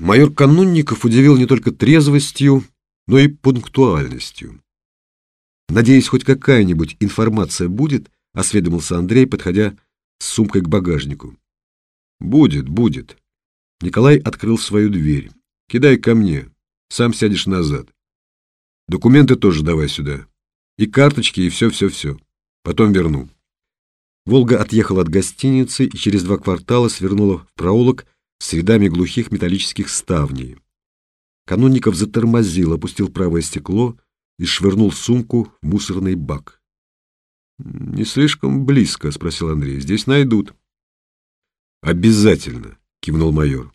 Майор Канунников удивил не только трезвостью, но и пунктуальностью. «Надеюсь, хоть какая-нибудь информация будет?» — осведомился Андрей, подходя с сумкой к багажнику. «Будет, будет». Николай открыл свою дверь. «Кидай ко мне, сам сядешь назад. Документы тоже давай сюда. И карточки, и все-все-все. Потом верну». Волга отъехала от гостиницы и через два квартала свернула в проулок с рядами глухих металлических ставней. Канунников затормозил, опустил правое стекло и швырнул сумку в мусорный бак. «Не слишком близко?» — спросил Андрей. «Здесь найдут». «Обязательно», — кивнул майор.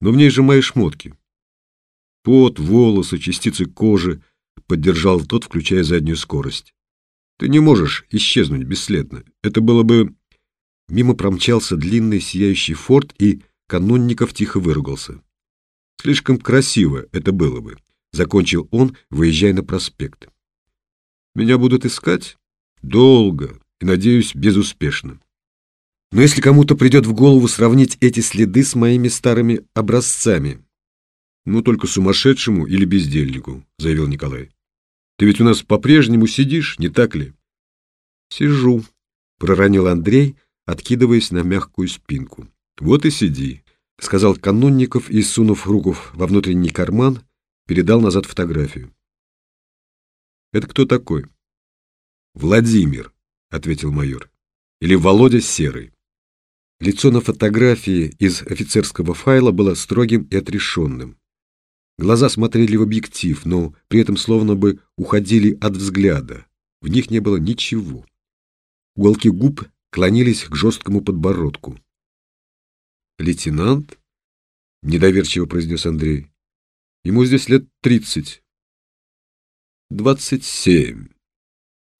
«Но в ней же мои шмотки». «Пот, волосы, частицы кожи», — поддержал тот, включая заднюю скорость. «Ты не можешь исчезнуть бесследно. Это было бы...» Мимо промчался длинный сияющий форт, и Канунников тихо выругался. «Слишком красиво это было бы», — закончил он, выезжая на проспект. «Меня будут искать?» Долго и, надеюсь, безуспешно. Но если кому-то придет в голову сравнить эти следы с моими старыми образцами, ну, только сумасшедшему или бездельнику, заявил Николай. Ты ведь у нас по-прежнему сидишь, не так ли? Сижу, проронил Андрей, откидываясь на мягкую спинку. Вот и сиди, сказал Канунников и, сунув руку во внутренний карман, передал назад фотографию. Это кто такой? «Владимир», — ответил майор. «Или Володя Серый». Лицо на фотографии из офицерского файла было строгим и отрешенным. Глаза смотрели в объектив, но при этом словно бы уходили от взгляда. В них не было ничего. Уголки губ клонились к жесткому подбородку. «Лейтенант?» — недоверчиво произнес Андрей. «Ему здесь лет тридцать». «Двадцать семь»,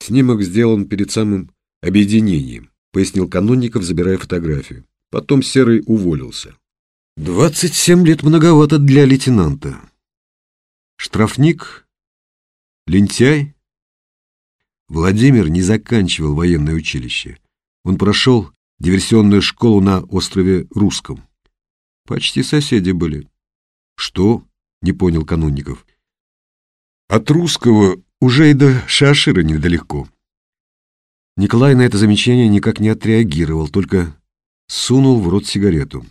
Снимок сделан перед самым объединением, пояснил Канунников, забирая фотографию. Потом Серый уволился. Двадцать семь лет многовато для лейтенанта. Штрафник? Лентяй? Владимир не заканчивал военное училище. Он прошел диверсионную школу на острове Русском. Почти соседи были. Что? Не понял Канунников. От русского уже и до Шашира недалеко. Николай на это замечание никак не отреагировал, только сунул в рот сигарету.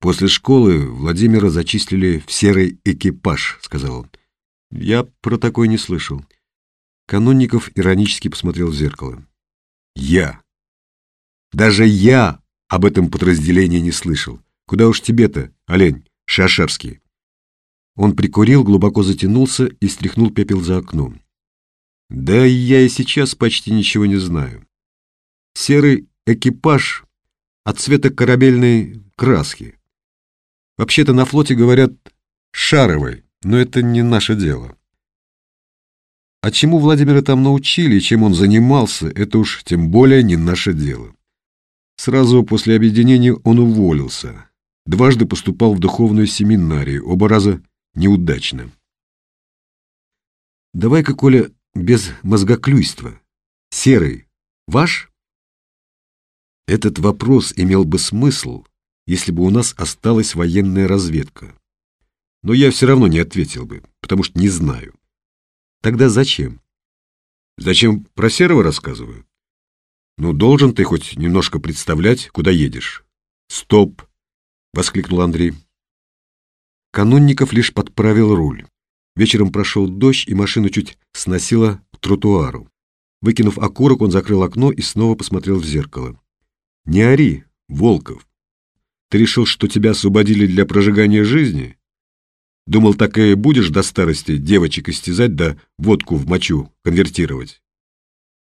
«После школы Владимира зачислили в серый экипаж», — сказал он. «Я про такой не слышал». Канунников иронически посмотрел в зеркало. «Я! Даже я об этом подразделении не слышал. Куда уж тебе-то, олень, шашарский?» Он прикурил, глубоко затянулся и стряхнул пепел за окном. Да я и сейчас почти ничего не знаю. Серый экипаж от цвета корабельной краски. Вообще-то на флоте говорят «шаровой», но это не наше дело. А чему Владимира там научили чем он занимался, это уж тем более не наше дело. Сразу после объединения он уволился. Дважды поступал в духовную семинарию, оба раза неудачно. Давай-ка, Коля, без мозгоклюйства. Серый, ваш? Этот вопрос имел бы смысл, если бы у нас осталась военная разведка. Но я все равно не ответил бы, потому что не знаю. Тогда зачем? Зачем про Серого рассказываю? Ну, должен ты хоть немножко представлять, куда едешь. Стоп! — воскликнул Андрей. Канунников лишь подправил руль. Вечером прошел дождь, и машину чуть сносило к тротуару. Выкинув окурок, он закрыл окно и снова посмотрел в зеркало. «Не ори, Волков. Ты решил, что тебя освободили для прожигания жизни? Думал, так и будешь до старости девочек истязать да водку в мочу конвертировать?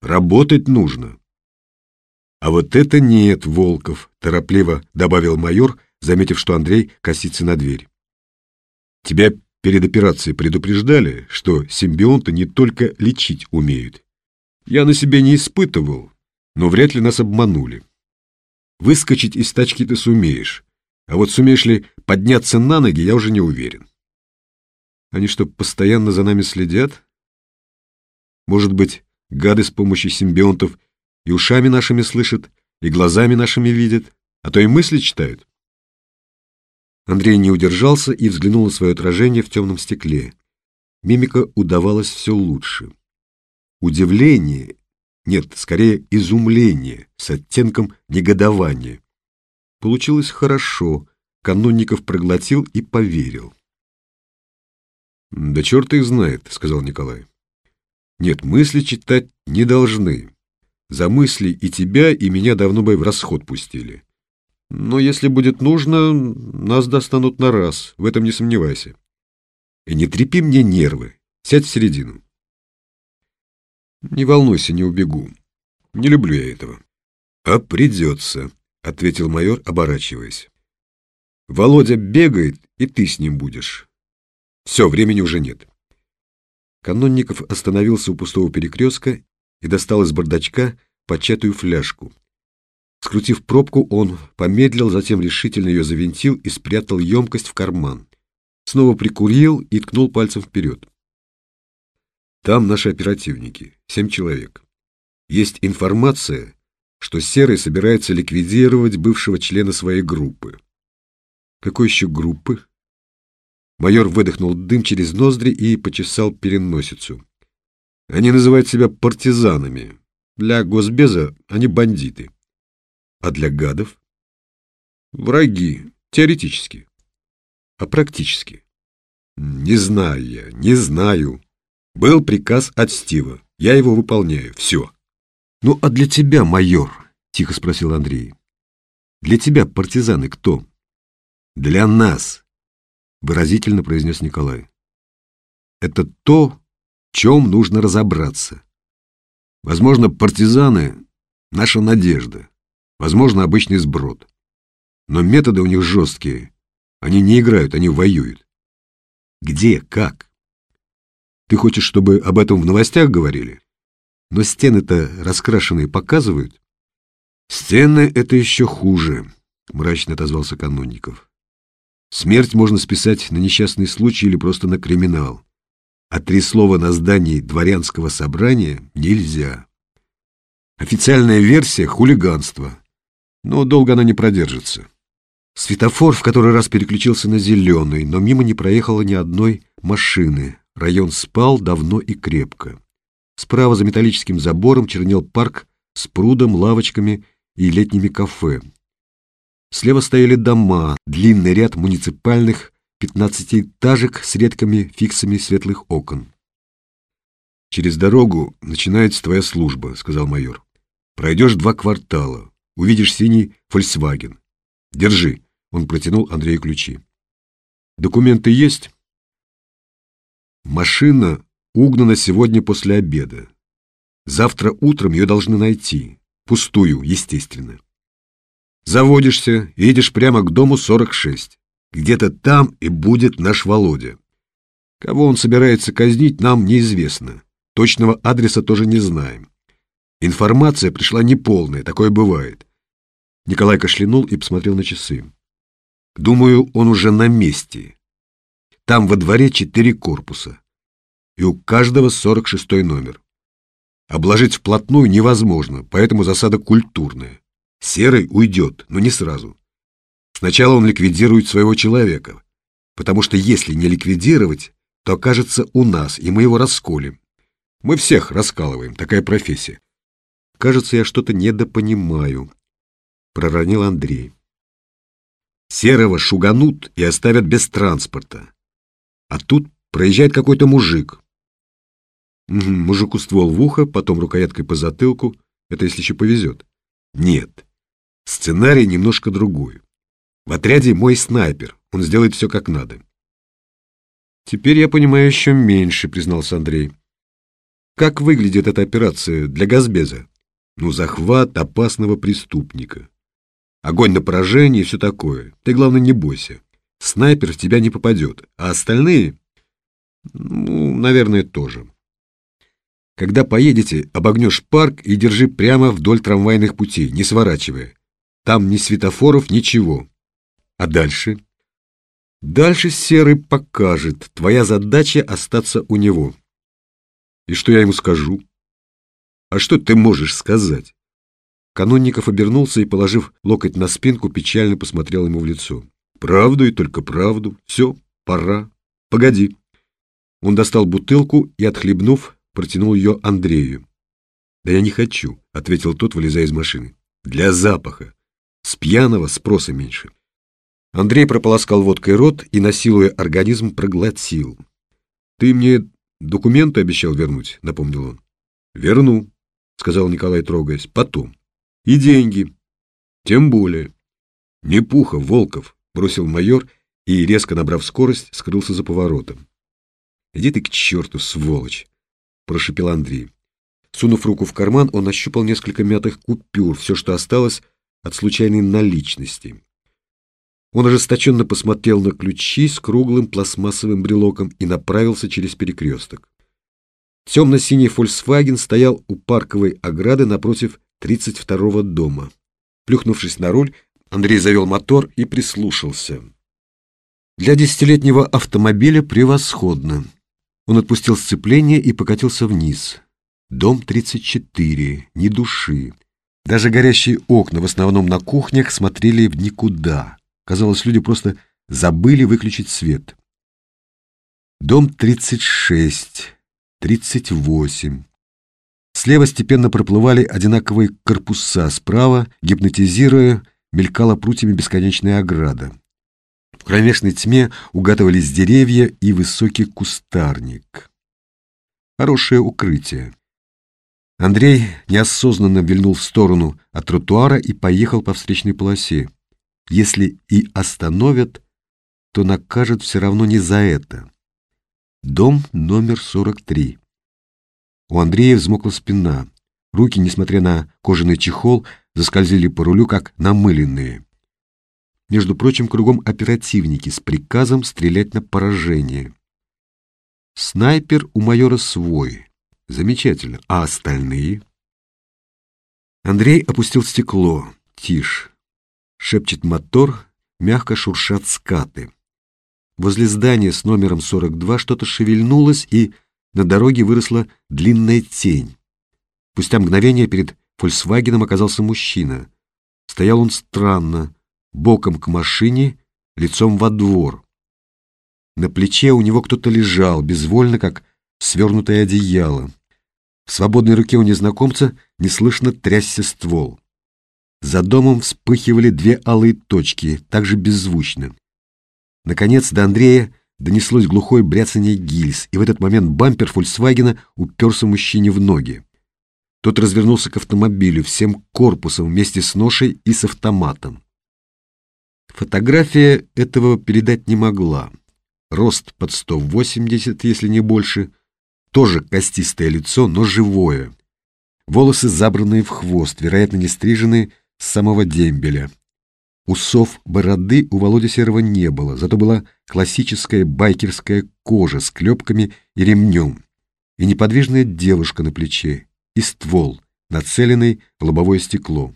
Работать нужно». «А вот это нет, Волков», — торопливо добавил майор, заметив, что Андрей косится на дверь. Тебя перед операцией предупреждали, что симбионты не только лечить умеют. Я на себе не испытывал, но вряд ли нас обманули. Выскочить из тачки ты сумеешь, а вот сумеешь ли подняться на ноги, я уже не уверен. Они что, постоянно за нами следят? Может быть, гады с помощью симбионтов и ушами нашими слышат, и глазами нашими видят, а то и мысли читают? Андрей не удержался и взглянул на свое отражение в темном стекле. Мимика удавалась все лучше. Удивление, нет, скорее изумление, с оттенком негодования. Получилось хорошо, Канунников проглотил и поверил. «Да черт их знает», — сказал Николай. «Нет, мысли читать не должны. За мысли и тебя, и меня давно бы в расход пустили. Но если будет нужно, нас достанут на раз, в этом не сомневайся. И не трепи мне нервы, сядь в середину». «Не волнуйся, не убегу. Не люблю я этого». «А придется», — ответил майор, оборачиваясь. Володя бегает, и ты с ним будешь. Все, времени уже нет. Канонников остановился у пустого перекрестка и достал из бардачка початую фляжку. Скрутив пробку, он помедлил, затем решительно ее завинтил и спрятал емкость в карман. Снова прикурил и ткнул пальцем вперед. Там наши оперативники, семь человек. Есть информация, что Серый собирается ликвидировать бывшего члена своей группы. Какой еще группы? Майор выдохнул дым через ноздри и почесал переносицу. Они называют себя партизанами. Для госбеза они бандиты. А для гадов? Враги, теоретически. А практически? Не знаю я, не знаю. Был приказ от Стива. Я его выполняю. Все. Ну, а для тебя, майор? Тихо спросил Андрей. Для тебя партизаны кто? Для нас, выразительно произнес Николай. Это то, чем нужно разобраться. Возможно, партизаны — наша надежда, возможно, обычный сброд. Но методы у них жесткие. Они не играют, они воюют. Где, как? Ты хочешь, чтобы об этом в новостях говорили? Но стены-то раскрашенные показывают. Стены — это еще хуже, мрачно отозвался Канонников. Смерть можно списать на несчастный случай или просто на криминал. А три слова на здании дворянского собрания нельзя. Официальная версия — хулиганство. Но долго она не продержится. Светофор в который раз переключился на зеленый, но мимо не проехало ни одной машины. Район спал давно и крепко. Справа за металлическим забором чернел парк с прудом, лавочками и летними кафе. Слева стояли дома, длинный ряд муниципальных пятнадцатиэтажек с редкими фиксами светлых окон. «Через дорогу начинается твоя служба», — сказал майор. «Пройдешь два квартала, увидишь синий «Фольксваген». Держи», — он протянул Андрею ключи. «Документы есть?» «Машина угнана сегодня после обеда. Завтра утром ее должны найти. Пустую, естественно. Заводишься едешь прямо к дому 46. Где-то там и будет наш Володя. Кого он собирается казнить, нам неизвестно. Точного адреса тоже не знаем. Информация пришла неполная, такое бывает. Николай кашлянул и посмотрел на часы. Думаю, он уже на месте. Там во дворе четыре корпуса. И у каждого 46 номер. Обложить вплотную невозможно, поэтому засада культурная. Серый уйдет, но не сразу. Сначала он ликвидирует своего человека, потому что если не ликвидировать, то окажется у нас, и мы его расколем. Мы всех раскалываем, такая профессия. Кажется, я что-то недопонимаю, проронил Андрей. Серого шуганут и оставят без транспорта. А тут проезжает какой-то мужик. Угу, мужику ствол в ухо, потом рукояткой по затылку. Это если еще повезет. Нет, Сценарий немножко другой. В отряде мой снайпер, он сделает все как надо. Теперь я понимаю еще меньше, признался Андрей. Как выглядит эта операция для Газбеза? Ну, захват опасного преступника. Огонь на поражение и все такое. Ты, главное, не бойся. Снайпер в тебя не попадет, а остальные, ну, наверное, тоже. Когда поедете, обогнешь парк и держи прямо вдоль трамвайных путей, не сворачивая. Там ни светофоров, ничего. А дальше? Дальше Серый покажет. Твоя задача остаться у него. И что я ему скажу? А что ты можешь сказать? Канонников обернулся и, положив локоть на спинку, печально посмотрел ему в лицо. Правду и только правду. Все, пора. Погоди. Он достал бутылку и, отхлебнув, протянул ее Андрею. «Да я не хочу», — ответил тот, вылезая из машины. «Для запаха. С пьяного спроса меньше». Андрей прополоскал водкой рот и, насилуя организм, проглотил. «Ты мне документы обещал вернуть», — напомнил он. «Верну», — сказал Николай, трогаясь. «Потом. И деньги. Тем более». «Не пуха, Волков», — бросил майор и, резко набрав скорость, скрылся за поворотом. «Иди ты к черту, сволочь!» — прошепел Андрей. Сунув руку в карман, он ощупал несколько мятых купюр, все, что осталось от случайной наличности. Он ожесточенно посмотрел на ключи с круглым пластмассовым брелоком и направился через перекресток. Темно-синий «Фольксваген» стоял у парковой ограды напротив 32-го дома. Плюхнувшись на руль, Андрей завел мотор и прислушался. Для десятилетнего автомобиля превосходно. Он отпустил сцепление и покатился вниз. Дом 34, ни души. Даже горящие окна, в основном на кухнях, смотрели в никуда. Казалось, люди просто забыли выключить свет. Дом 36, 38. Слева степенно проплывали одинаковые корпуса, справа, гипнотизируя, мелькала прутьями бесконечная ограда. В кромешной тьме угадывались деревья и высокий кустарник. Хорошее укрытие. Андрей неосознанно вильнул в сторону от тротуара и поехал по встречной полосе. Если и остановят, то накажут все равно не за это. Дом номер 43. У Андрея взмокла спина. Руки, несмотря на кожаный чехол, заскользили по рулю, как намыленные. Между прочим, кругом оперативники с приказом стрелять на поражение. Снайпер у майора свой. Замечательно. А остальные? Андрей опустил стекло. Тишь. Шепчет мотор, мягко шуршат скаты. Возле здания с номером 42 что-то шевельнулось, и на дороге выросла длинная тень. Спустя мгновение перед «Фольксвагеном» оказался мужчина. Стоял он странно, боком к машине, лицом во двор. На плече у него кто-то лежал, безвольно, как свернутое одеяло. В свободной руке у незнакомца неслышно трясся ствол. За домом вспыхивали две алые точки, также беззвучно. Наконец до Андрея донеслось глухое бряцание гильз, и в этот момент бампер «Фольксвагена» уперся мужчине в ноги. Тот развернулся к автомобилю всем корпусом вместе с ношей и с автоматом. Фотография этого передать не могла. Рост под 180, если не больше. Тоже костистое лицо, но живое. Волосы забранные в хвост, вероятно, не стриженные с самого дембеля. Усов бороды у Володи Серого не было, зато была классическая байкерская кожа с клепками и ремнем, и неподвижная девушка на плече, и ствол, нацеленный в лобовое стекло.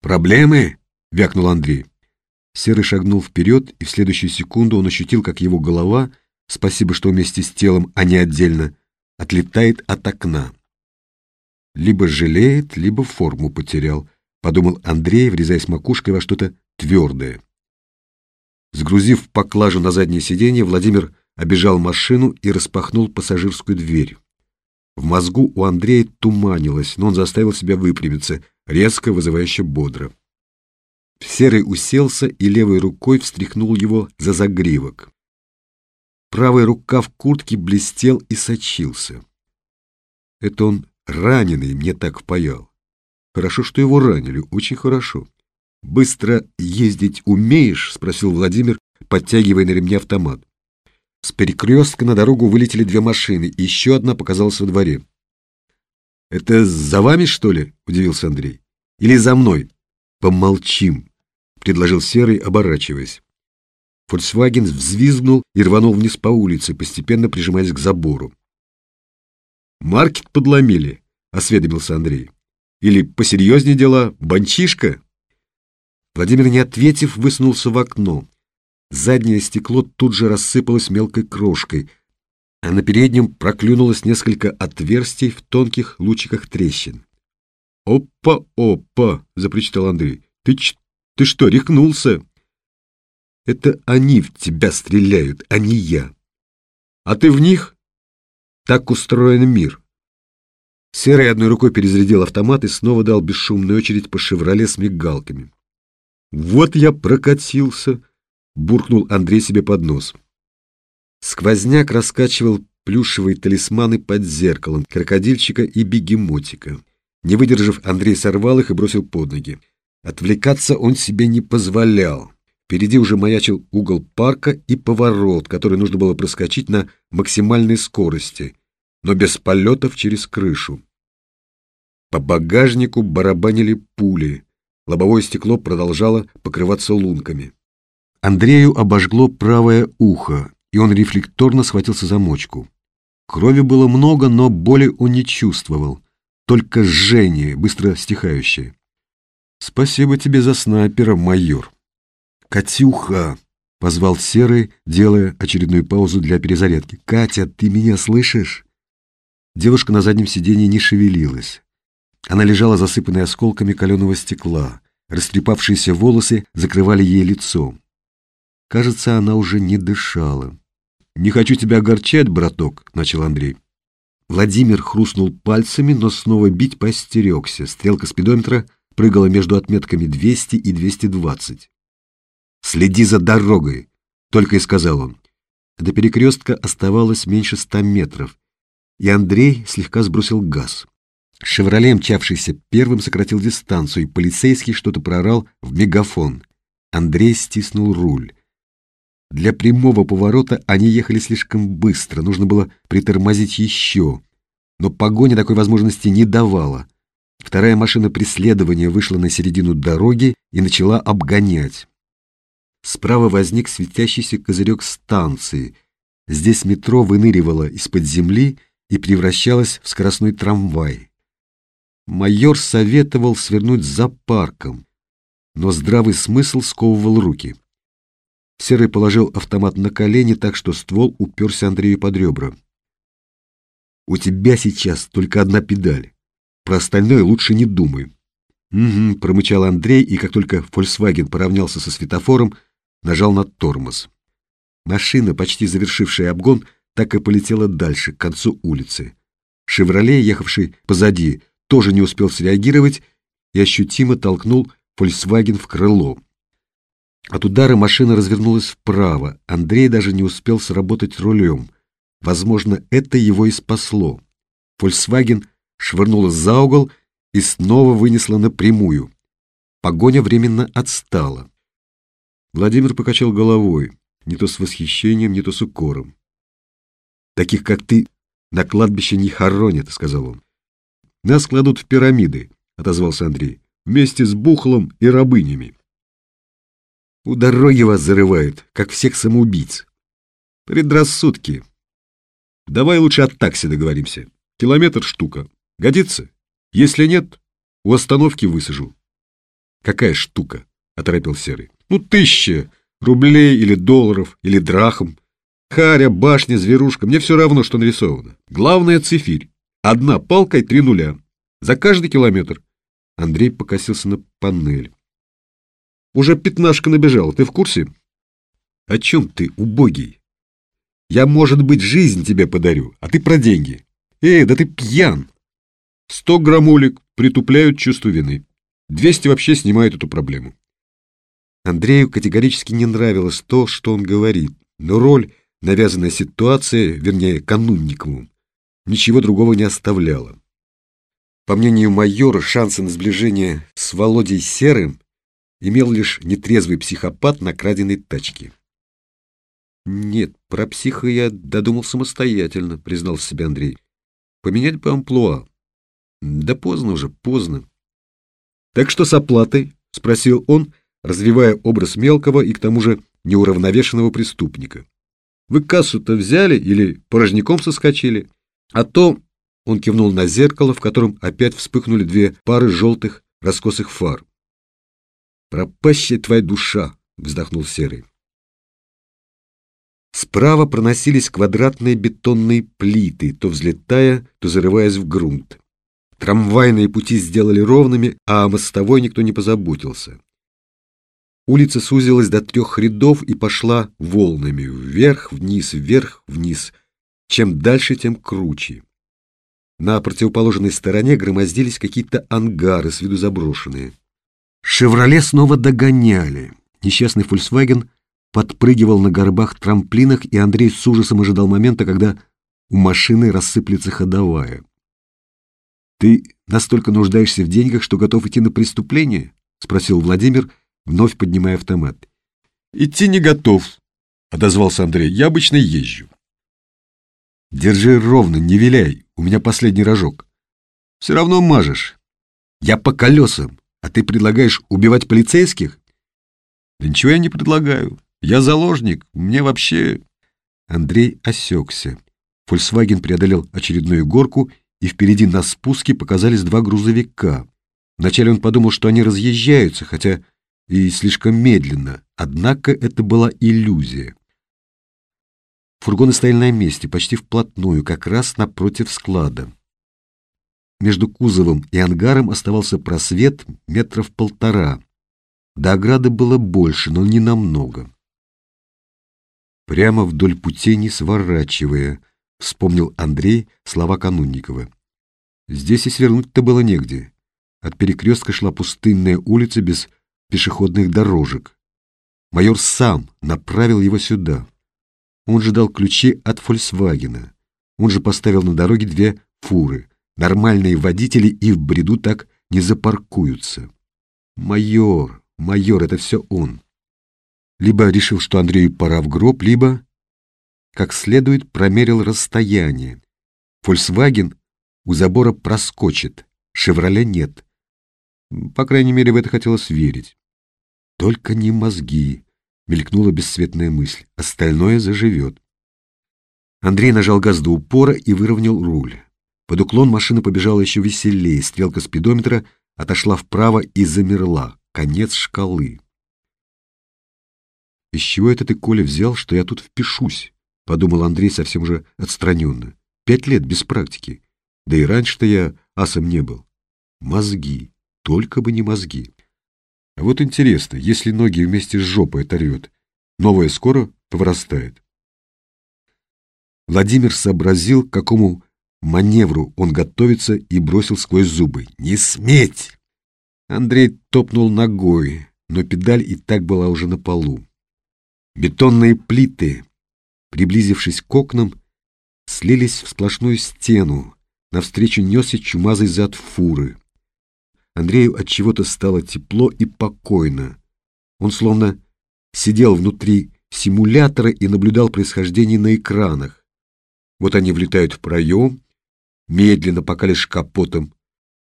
«Проблемы?» — вякнул Андрей. Серый шагнул вперед, и в следующую секунду он ощутил, как его голова, спасибо, что вместе с телом, а не отдельно, отлетает от окна. Либо жалеет, либо форму потерял, подумал Андрей, врезаясь макушкой во что-то твердое. Сгрузив поклажу на заднее сиденье, Владимир обежал машину и распахнул пассажирскую дверь. В мозгу у Андрея туманилось, но он заставил себя выпрямиться, резко, вызывающе бодро. Серый уселся и левой рукой встряхнул его за загривок. Правая рука в куртке блестел и сочился. Это он раненый мне так впаял. Хорошо, что его ранили, очень хорошо. «Быстро ездить умеешь?» — спросил Владимир, подтягивая на ремне автомат. С перекрестка на дорогу вылетели две машины, и еще одна показалась во дворе. «Это за вами, что ли?» — удивился Андрей. «Или за мной?» «Помолчим», — предложил Серый, оборачиваясь. Фольксваген взвизгнул и рванул вниз по улице, постепенно прижимаясь к забору. «Маркет подломили», — осведомился Андрей. «Или посерьезнее дела, банчишка?» Владимир, не ответив, высунулся в окно. Заднее стекло тут же рассыпалось мелкой крошкой, а на переднем проклюнулось несколько отверстий в тонких лучиках трещин. «Опа, опа!» — запричитал Андрей. «Ты, ты что, рехнулся?» Это они в тебя стреляют, а не я. А ты в них? Так устроен мир. Серый одной рукой перезарядил автомат и снова дал бесшумную очередь по «Шевроле» с мигалками. «Вот я прокатился!» — буркнул Андрей себе под нос. Сквозняк раскачивал плюшевые талисманы под зеркалом, крокодильчика и бегемотика. Не выдержав, Андрей сорвал их и бросил под ноги. Отвлекаться он себе не позволял. Впереди уже маячил угол парка и поворот, который нужно было проскочить на максимальной скорости, но без полетов через крышу. По багажнику барабанили пули. Лобовое стекло продолжало покрываться лунками. Андрею обожгло правое ухо, и он рефлекторно схватился за мочку. Крови было много, но боли он не чувствовал, только жжение, быстро стихающее. «Спасибо тебе за снайпера, майор». «Катюха!» — позвал Серый, делая очередную паузу для перезарядки. «Катя, ты меня слышишь?» Девушка на заднем сиденье не шевелилась. Она лежала засыпанная осколками каленого стекла. Растрепавшиеся волосы закрывали ей лицо. Кажется, она уже не дышала. «Не хочу тебя огорчать, браток», — начал Андрей. Владимир хрустнул пальцами, но снова бить постерегся. Стрелка спидометра прыгала между отметками 200 и 220. «Следи за дорогой», — только и сказал он. До перекрестка оставалось меньше ста метров, и Андрей слегка сбросил газ. «Шевроле», мчавшийся первым, сократил дистанцию, и полицейский что-то проорал в мегафон. Андрей стиснул руль. Для прямого поворота они ехали слишком быстро, нужно было притормозить еще. Но погоня такой возможности не давала. Вторая машина преследования вышла на середину дороги и начала обгонять. Справа возник светящийся козырек станции. Здесь метро выныривало из-под земли и превращалось в скоростной трамвай. Майор советовал свернуть за парком, но здравый смысл сковывал руки. Серый положил автомат на колени так, что ствол уперся Андрею под ребра. «У тебя сейчас только одна педаль. Про остальное лучше не думай». «Угу», — промычал Андрей, и как только Volkswagen поравнялся со светофором, нажал на тормоз. Машина, почти завершившая обгон, так и полетела дальше, к концу улицы. «Шевроле», ехавший позади, тоже не успел среагировать и ощутимо толкнул Volkswagen в крыло. От удара машина развернулась вправо. Андрей даже не успел сработать рулем. Возможно, это его и спасло. Volkswagen швырнула за угол и снова вынесла напрямую. Погоня временно отстала. Владимир покачал головой, не то с восхищением, не то с укором. «Таких, как ты, на кладбище не хоронят», — сказал он. «Нас кладут в пирамиды», — отозвался Андрей, «вместе с бухлом и рабынями». У дороги вас зарывают, как всех самоубийц. Предрассудки. Давай лучше от такси договоримся. Километр штука. Годится? Если нет, у остановки высажу. Какая штука? Оторопил Серый. Ну, тысяча рублей или долларов, или драхм. Харя, башня, зверушка, мне все равно, что нарисовано. Главное — цифирь. Одна палка и три нуля. За каждый километр. Андрей покосился на панель. Уже пятнашка набежала, ты в курсе? О чем ты, убогий? Я, может быть, жизнь тебе подарю, а ты про деньги. Эй, да ты пьян. Сто граммулик притупляют чувство вины. Двести вообще снимают эту проблему. Андрею категорически не нравилось то, что он говорит, но роль, навязанная ситуация, вернее, Канунникову, ничего другого не оставляла. По мнению майора, шансы на сближение с Володей Серым имел лишь нетрезвый психопат на краденой тачке. «Нет, про психа я додумал самостоятельно», — признал себе Андрей. «Поменять бы амплуа». «Да поздно уже, поздно». «Так что с оплатой?» — спросил он, развивая образ мелкого и к тому же неуравновешенного преступника. «Вы кассу-то взяли или порожняком соскочили? А то...» — он кивнул на зеркало, в котором опять вспыхнули две пары желтых раскосых фар. «Пропащая твоя душа!» — вздохнул Серый. Справа проносились квадратные бетонные плиты, то взлетая, то зарываясь в грунт. Трамвайные пути сделали ровными, а о мостовой никто не позаботился. Улица сузилась до трех рядов и пошла волнами вверх, вниз, вверх, вниз. Чем дальше, тем круче. На противоположной стороне громоздились какие-то ангары с виду заброшенные. «Шевроле» снова догоняли. Несчастный «Фольксваген» подпрыгивал на горбах-трамплинах, и Андрей с ужасом ожидал момента, когда у машины рассыплется ходовая. «Ты настолько нуждаешься в деньгах, что готов идти на преступление?» — спросил Владимир, вновь поднимая автомат. «Идти не готов», — отозвался Андрей. «Я обычно езжу». «Держи ровно, не виляй, у меня последний рожок. Все равно мажешь. Я по колесам, а ты предлагаешь убивать полицейских?» «Да ничего я не предлагаю. Я заложник, мне вообще...» Андрей осекся. Фольксваген преодолел очередную горку, и впереди на спуске показались два грузовика. Вначале он подумал, что они разъезжаются, хотя и слишком медленно, однако это была иллюзия. Фургоны стояли на месте, почти вплотную, как раз напротив склада. Между кузовом и ангаром оставался просвет метров полтора. До ограды было больше, но не намного. Прямо вдоль путей не сворачивая, вспомнил Андрей слова Канунникова. Здесь и свернуть-то было негде. От перекрестка шла пустынная улица без пешеходных дорожек. Майор сам направил его сюда. Он же дал ключи от «Фольксвагена». Он же поставил на дороге две фуры. Нормальные водители и в бреду так не запаркуются. Майор, майор, это все он. Либо решил, что Андрею пора в гроб, либо, как следует, промерил расстояние. «Фольксваген» у забора проскочит, «Шевроле» нет. По крайней мере, в это хотелось верить. Только не мозги, мелькнула бесцветная мысль. Остальное заживет. Андрей нажал газ до упора и выровнял руль. Под уклон машина побежала еще веселее, стрелка спидометра отошла вправо и замерла. Конец шкалы. «Из чего это ты, Коля, взял, что я тут впишусь?» — подумал Андрей совсем уже отстраненно. «Пять лет без практики. Да и раньше-то я асом не был. Мозги. Только бы не мозги. А вот интересно, если ноги вместе с жопой оторвет, новое скоро повырастает. Владимир сообразил, к какому маневру он готовится и бросил сквозь зубы. «Не сметь!» Андрей топнул ногой, но педаль и так была уже на полу. Бетонные плиты, приблизившись к окнам, слились в сплошную стену. Навстречу несся чумазый зад фуры. Андрею от чего-то стало тепло и покойно. Он словно сидел внутри симулятора и наблюдал происхождение на экранах. Вот они влетают в проем, медленно, пока лишь капотом,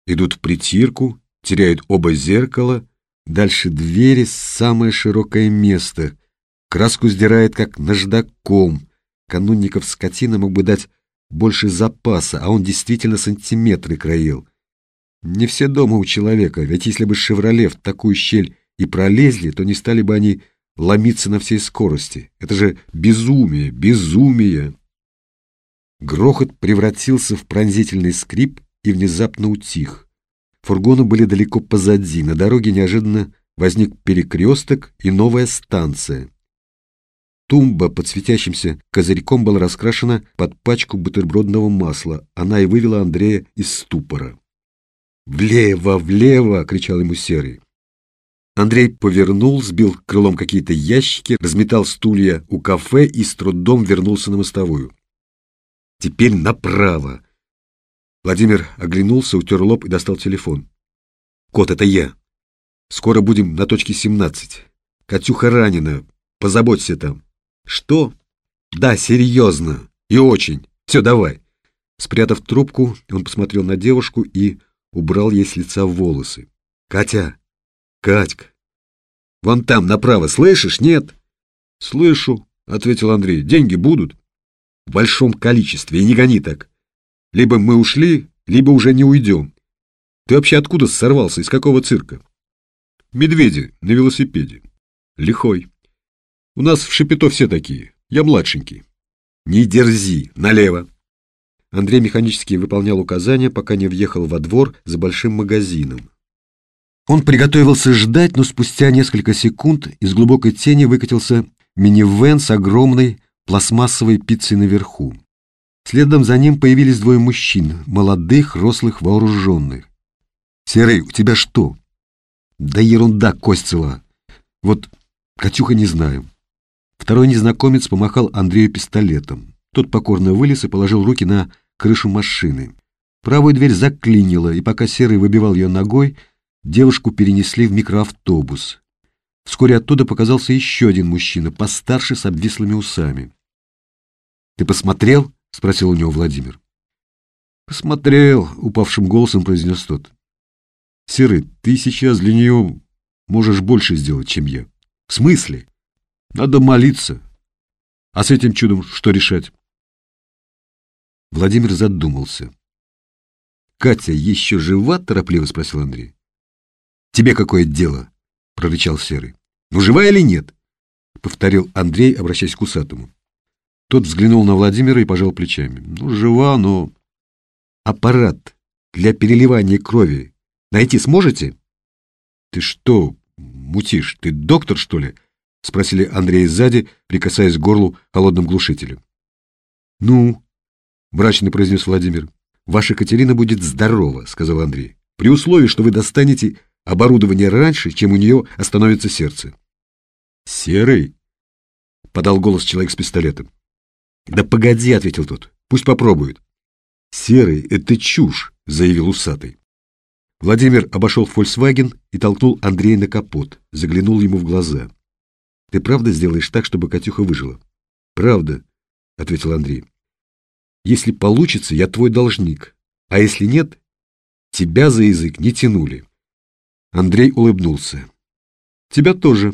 идут в притирку, теряют оба зеркала, дальше двери, самое широкое место, краску сдирает как наждаком. Канунников скотина мог бы дать больше запаса, а он действительно сантиметры краил. Не все дома у человека, ведь если бы «Шевроле» в такую щель и пролезли, то не стали бы они ломиться на всей скорости. Это же безумие, безумие! Грохот превратился в пронзительный скрип и внезапно утих. Фургоны были далеко позади, на дороге неожиданно возник перекресток и новая станция. Тумба под светящимся козырьком была раскрашена под пачку бутербродного масла. Она и вывела Андрея из ступора. «Влево, влево!» — кричал ему Серый. Андрей повернул, сбил крылом какие-то ящики, разметал стулья у кафе и с трудом вернулся на мостовую. «Теперь направо!» Владимир оглянулся, утер лоб и достал телефон. «Кот, это я. Скоро будем на точке 17. Катюха ранена. Позаботься там». «Что?» «Да, серьезно. И очень. Все, давай». Спрятав трубку, он посмотрел на девушку и убрал ей с лица волосы. «Катя! Катька! Вон там, направо, слышишь, нет?» «Слышу», — ответил Андрей. «Деньги будут?» «В большом количестве, и не гони так. Либо мы ушли, либо уже не уйдем. Ты вообще откуда сорвался, из какого цирка?» «Медведи на велосипеде. Лихой. У нас в Шепето все такие. Я младшенький». «Не дерзи, налево!» Андрей механически выполнял указания, пока не въехал во двор за большим магазином. Он приготовился ждать, но спустя несколько секунд из глубокой тени выкатился минивэн с огромной пластмассовой пиццей наверху. Следом за ним появились двое мужчин, молодых, рослых, вооруженных. «Серый, у тебя что?» «Да ерунда, кость цела. Вот Катюха не знаю». Второй незнакомец помахал Андрею пистолетом. Тот покорно вылез и положил руки на крышу машины. Правую дверь заклинило, и пока Серый выбивал ее ногой, девушку перенесли в микроавтобус. Вскоре оттуда показался еще один мужчина, постарше, с обвислыми усами. «Ты посмотрел?» — спросил у него Владимир. «Посмотрел», — упавшим голосом произнес тот. «Серый, ты сейчас для нее можешь больше сделать, чем я». «В смысле?» «Надо молиться. А с этим чудом что решать?» Владимир задумался. «Катя еще жива?» — торопливо спросил Андрей. «Тебе какое дело?» — прорычал Серый. «Ну, жива или нет?» — повторил Андрей, обращаясь к усатому. Тот взглянул на Владимира и пожал плечами. «Ну, жива, но...» «Аппарат для переливания крови найти сможете?» «Ты что, мутишь? Ты доктор, что ли?» — спросили Андрей сзади, прикасаясь к горлу холодным глушителем. «Ну?» — мрачно произнес Владимир. «Ваша Катерина будет здорова», — сказал Андрей, «при условии, что вы достанете оборудование раньше, чем у нее остановится сердце». «Серый?» — подал голос человек с пистолетом. «Да погоди», — ответил тот, — «пусть попробует». «Серый, это чушь», — заявил усатый. Владимир обошел «Фольксваген» и толкнул Андрея на капот, заглянул ему в глаза. «Ты правда сделаешь так, чтобы Катюха выжила?» «Правда», — ответил Андрей. «Если получится, я твой должник, а если нет, тебя за язык не тянули». Андрей улыбнулся. «Тебя тоже»,